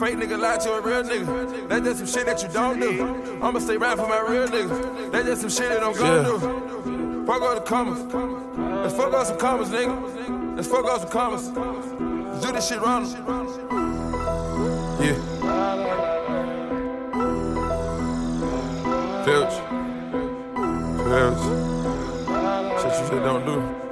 fake nigga lie to a real nigga. That's just some shit that you don't do. I'ma stay right for my real nigga. That's just some shit that I'm gonna do. Fuck all the commas. Let's fuck up some commas, nigga. Let's fuck up some commas. Let's do this shit wrong. Yeah. Filch. Filch. Shit you shit don't do.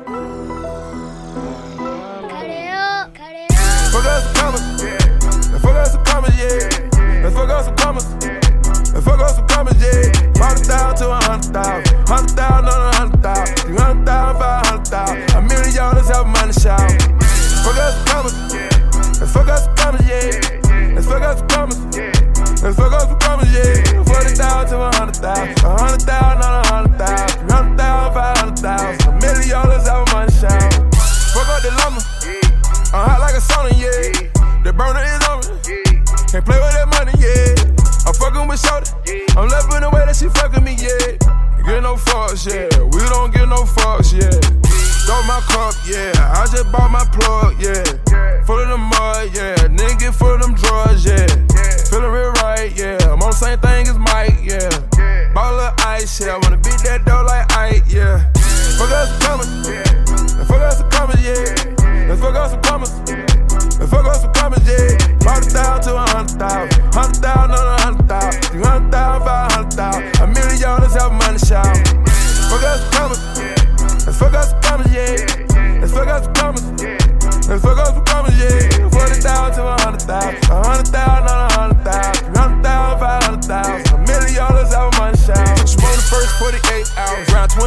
The way that she fucking me, yeah. Get no fucks, yeah. We don't get no fucks, yeah. Throw my cup, yeah. I just bought my plug, yeah. Full of the mud, yeah. Nigga full of them drugs, yeah. Feeling real right, yeah. I'm on the same thing as Mike, yeah. Ball of ice, yeah. I wanna beat that dough like Ike, yeah. Fuck us some commas. Fuck us some commas, yeah. Let's fuck up some commas. Let's fuck up some commas, yeah. Forty thousand to a hundred thousand. Hundred thousand on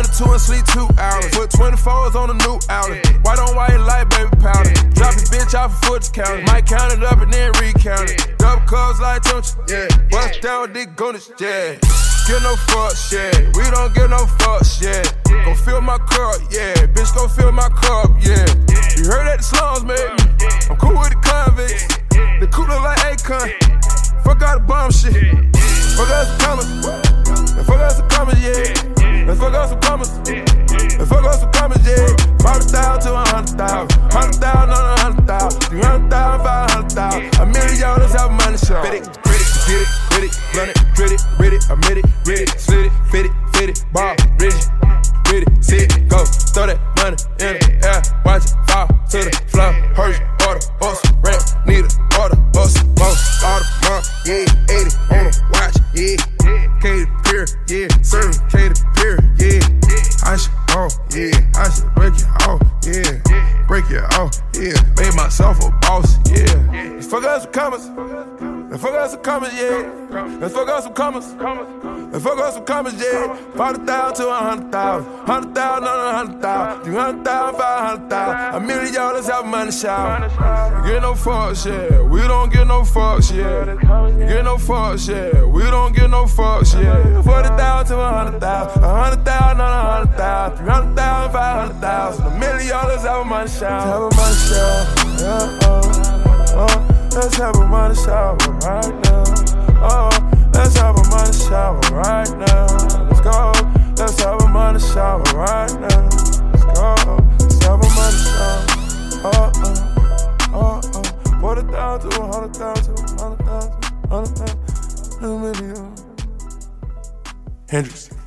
22 and sleep two hours. Put 24s on a new outlet. White on white light, baby powder. Drop your bitch off a foot counter. Might count it up and then recount it. Double cups like Tunechi, yeah. Bust down, dick goonish, yeah. Get no fucks, yeah. We don't get no fucks, yeah. Go fill my cup, yeah. Bitch, go fill my cup, yeah. You heard that the Hurry, order, bus, ramp, need a order, bus, bus, order, month, yeah, 80 on the watch, yeah. Katy Perry, yeah, serving Katy Perry, yeah. I should off, yeah, I should break it off, yeah. Break it off, yeah. Made myself a boss, yeah. Fuck up some commas. Let's fuck up some commas, yeah. Let's fuck up some commas. Let's fuck up some commas, yeah. Forty thousand to a hundred thousand. Hundred thousand on a hundred thousand. Three hundred thousand, five hundred thousand. A million dollars have money shout. Get no fucks, yeah. We don't get no fucks, yeah. Get no fucks, yeah. We don't get no fucks, yeah. Forty thousand to a hundred thousand. A hundred thousand on a hundred thousand. Three hundred thousand, five hundred thousand. A million dollars have money. Have a money oh. Let's have a money shower right now. Oh, let's have a money shower right now. Let's go. Let's have a money shower right now. Let's go. Let's have a money shower. Oh, oh, oh, oh. Put it down to a hundred thousand, hundred thousand, hundred thousand, a million. Hendrix.